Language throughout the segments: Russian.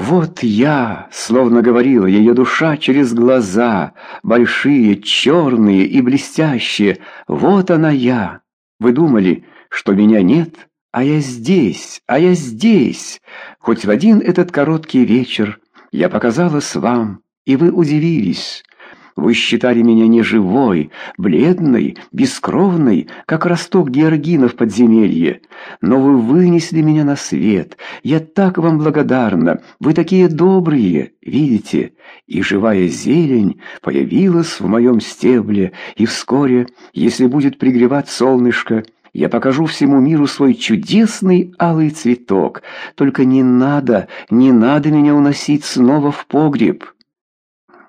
«Вот я!» — словно говорила ее душа через глаза, большие, черные и блестящие. «Вот она я!» Вы думали, что меня нет? А я здесь, а я здесь. Хоть в один этот короткий вечер я показалась вам, и вы удивились. Вы считали меня неживой, бледной, бескровной, как росток георгина в подземелье. Но вы вынесли меня на свет. Я так вам благодарна. Вы такие добрые, видите? И живая зелень появилась в моем стебле, и вскоре, если будет пригревать солнышко, я покажу всему миру свой чудесный алый цветок. Только не надо, не надо меня уносить снова в погреб».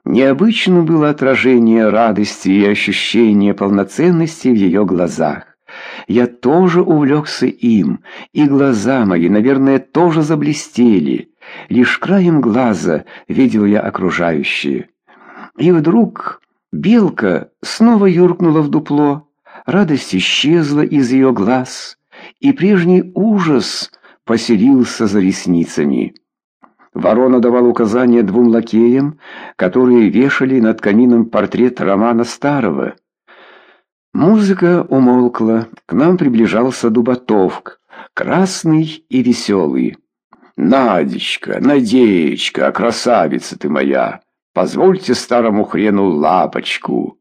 Необычно было отражение радости и ощущение полноценности в ее глазах. Я тоже увлекся им, и глаза мои, наверное, тоже заблестели. Лишь краем глаза видел я окружающие. И вдруг белка снова юркнула в дупло, радость исчезла из ее глаз, и прежний ужас поселился за ресницами. Ворона давал указания двум лакеям, которые вешали над камином портрет Романа Старого. Музыка умолкла, к нам приближался Дубатовк, красный и веселый. «Надечка, Надеечка, красавица ты моя, позвольте старому хрену лапочку».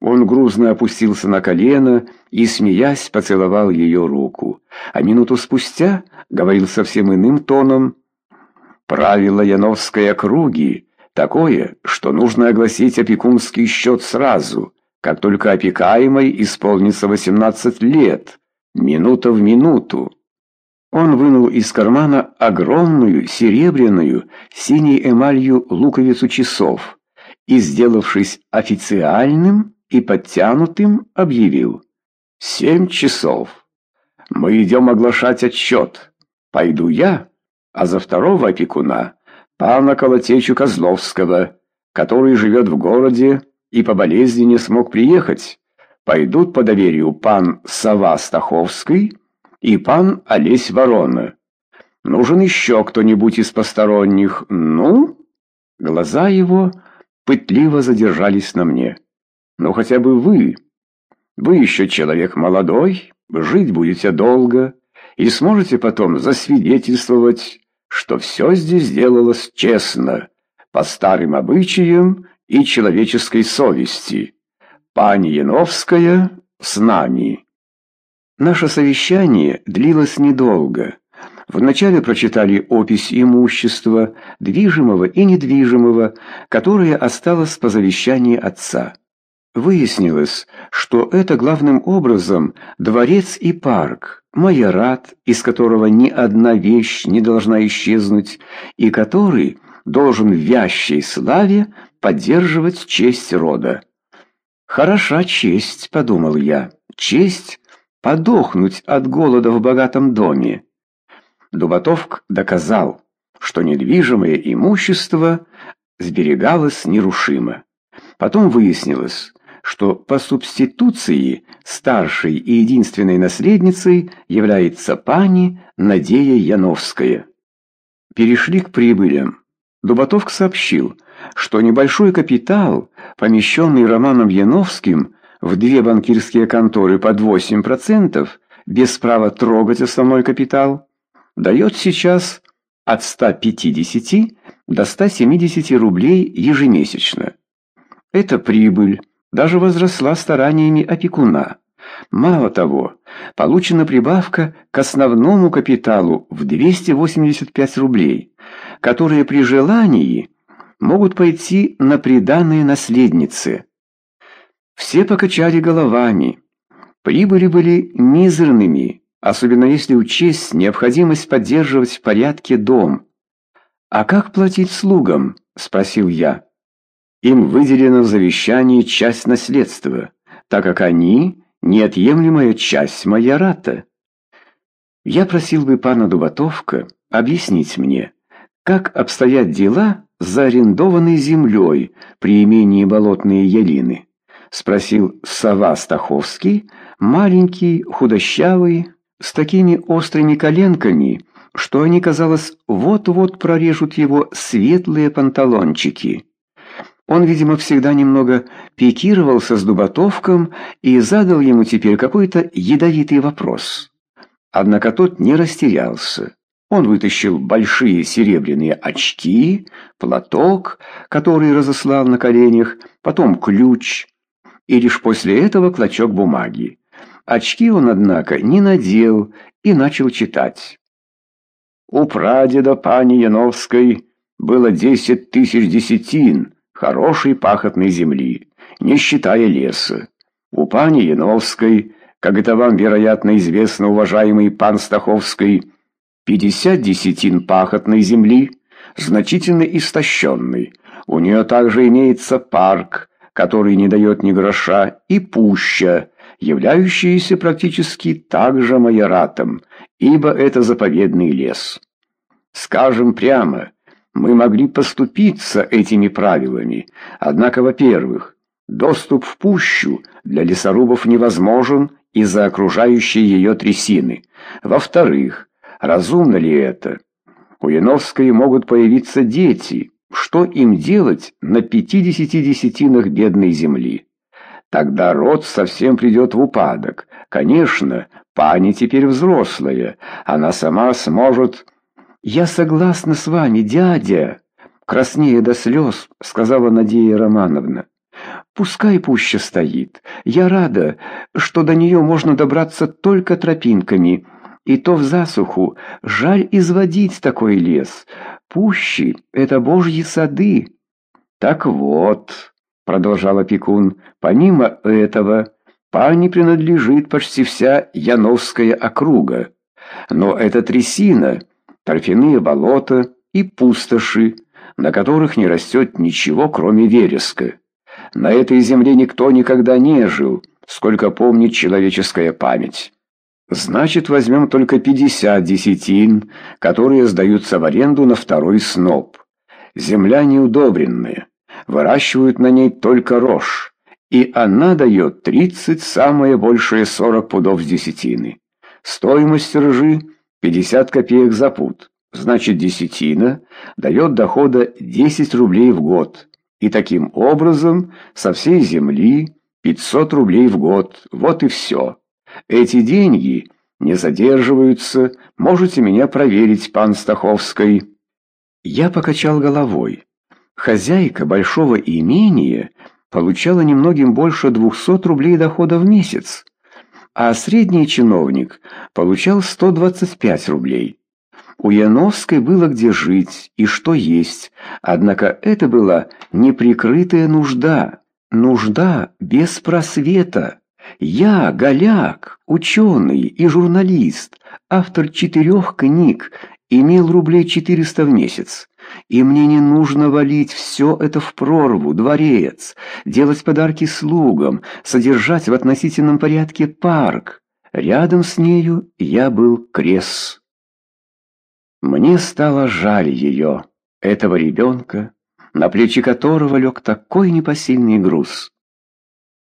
Он грузно опустился на колено и, смеясь, поцеловал ее руку. А минуту спустя говорил совсем иным тоном Правило Яновской округи такое, что нужно огласить опекунский счет сразу, как только опекаемой исполнится 18 лет, минута в минуту. Он вынул из кармана огромную серебряную синей эмалью луковицу часов и, сделавшись официальным и подтянутым, объявил «Семь часов. Мы идем оглашать отчет. Пойду я» а за второго опекуна пана Колотечу Козловского, который живет в городе и по болезни не смог приехать. Пойдут по доверию пан Сова Стаховский и пан Олесь Ворона. Нужен еще кто-нибудь из посторонних. Ну? Глаза его пытливо задержались на мне. Ну хотя бы вы. Вы еще человек молодой, жить будете долго и сможете потом засвидетельствовать что все здесь делалось честно, по старым обычаям и человеческой совести. Пани Яновская с нами. Наше совещание длилось недолго. Вначале прочитали опись имущества, движимого и недвижимого, которое осталось по завещанию отца. Выяснилось, что это главным образом дворец и парк, майорат, из которого ни одна вещь не должна исчезнуть, и который должен в вящей славе поддерживать честь рода. «Хороша честь», — подумал я, — «честь подохнуть от голода в богатом доме». Дубатовк доказал, что недвижимое имущество сберегалось нерушимо. Потом выяснилось, что по субституции старшей и единственной наследницей является пани Надея Яновская. Перешли к прибылям. Дубатовк сообщил, что небольшой капитал, помещенный Романом Яновским в две банкирские конторы под 8%, без права трогать основной капитал, дает сейчас от 150 до 170 рублей ежемесячно. Это прибыль даже возросла стараниями опекуна. Мало того, получена прибавка к основному капиталу в 285 рублей, которые при желании могут пойти на приданные наследницы. Все покачали головами. Прибыли были мизерными, особенно если учесть необходимость поддерживать в порядке дом. «А как платить слугам?» – спросил я. Им выделена в завещании часть наследства, так как они – неотъемлемая часть майората. Я просил бы пана Дубатовка объяснить мне, как обстоят дела с заарендованной землей при имении Болотные Ялины, спросил Сова Стаховский, маленький, худощавый, с такими острыми коленками что они, казалось, вот-вот прорежут его светлые панталончики. Он, видимо, всегда немного пикировался с Дубатовком и задал ему теперь какой-то ядовитый вопрос. Однако тот не растерялся. Он вытащил большие серебряные очки, платок, который разослал на коленях, потом ключ и лишь после этого клочок бумаги. Очки он, однако, не надел и начал читать. У прадеда пани Яновской было десять тысяч десятин хорошей пахотной земли, не считая леса. У пани Яновской, как это вам, вероятно, известно, уважаемый пан Стаховский, пятьдесят десятин пахотной земли, значительно истощенной. У нее также имеется парк, который не дает ни гроша, и пуща, являющаяся практически также майоратом, ибо это заповедный лес. Скажем прямо, мы могли поступиться этими правилами, однако, во-первых, доступ в пущу для лесорубов невозможен из-за окружающей ее трясины. Во-вторых, разумно ли это? У Яновской могут появиться дети. Что им делать на пятидесяти десятинах бедной земли? Тогда род совсем придет в упадок. Конечно, пани теперь взрослая, она сама сможет... «Я согласна с вами, дядя!» Краснее до слез, сказала Надея Романовна. «Пускай пуща стоит. Я рада, что до нее можно добраться только тропинками. И то в засуху. Жаль изводить такой лес. Пущи — это божьи сады». «Так вот», — продолжал опекун, — «помимо этого, пани принадлежит почти вся Яновская округа. Но эта трясина...» торфяные болота и пустоши, на которых не растет ничего, кроме вереска. На этой земле никто никогда не жил, сколько помнит человеческая память. Значит, возьмем только 50 десятин, которые сдаются в аренду на второй сноп. Земля неудобренная, выращивают на ней только рожь, и она дает 30, самое большее 40 пудов с десятины. Стоимость ржи 50 копеек за пуд. Значит, десятина дает дохода 10 рублей в год. И таким образом со всей земли 500 рублей в год. Вот и все. Эти деньги не задерживаются. Можете меня проверить, пан Стаховский. Я покачал головой. Хозяйка большого имения получала немногим больше 200 рублей дохода в месяц а средний чиновник получал 125 рублей. У Яновской было где жить и что есть, однако это была неприкрытая нужда, нужда без просвета. Я, голяк, ученый и журналист, автор четырех книг, имел рублей 400 в месяц. И мне не нужно валить все это в прорву, дворец, делать подарки слугам, содержать в относительном порядке парк. Рядом с нею я был крес. Мне стало жаль ее, этого ребенка, на плечи которого лег такой непосильный груз.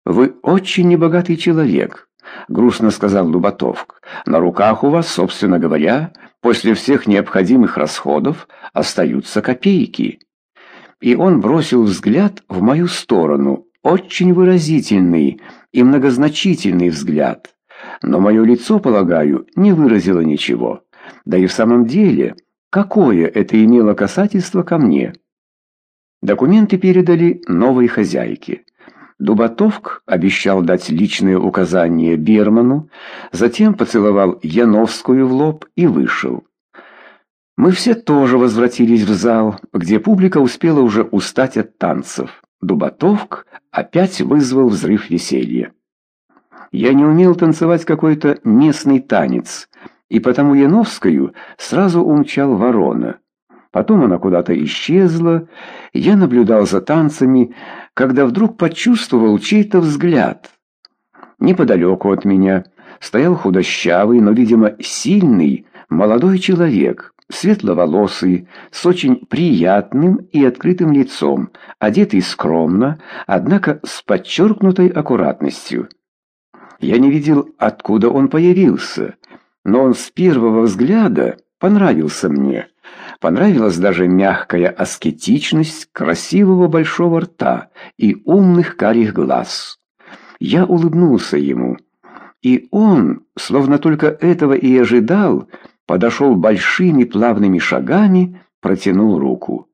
«Вы очень небогатый человек», — грустно сказал Луботовк. «На руках у вас, собственно говоря, После всех необходимых расходов остаются копейки. И он бросил взгляд в мою сторону, очень выразительный и многозначительный взгляд. Но мое лицо, полагаю, не выразило ничего. Да и в самом деле, какое это имело касательство ко мне? Документы передали новой хозяйке. Дубатовк обещал дать личные указания Берману, затем поцеловал Яновскую в лоб и вышел. Мы все тоже возвратились в зал, где публика успела уже устать от танцев. Дубатовк опять вызвал взрыв веселья. Я не умел танцевать какой-то местный танец, и потому Яновскую сразу умчал ворона. Потом она куда-то исчезла. Я наблюдал за танцами, когда вдруг почувствовал чей-то взгляд. Неподалеку от меня стоял худощавый, но, видимо, сильный молодой человек, светловолосый, с очень приятным и открытым лицом, одетый скромно, однако с подчеркнутой аккуратностью. Я не видел, откуда он появился, но он с первого взгляда понравился мне. Понравилась даже мягкая аскетичность красивого большого рта и умных карих глаз. Я улыбнулся ему, и он, словно только этого и ожидал, подошел большими плавными шагами, протянул руку.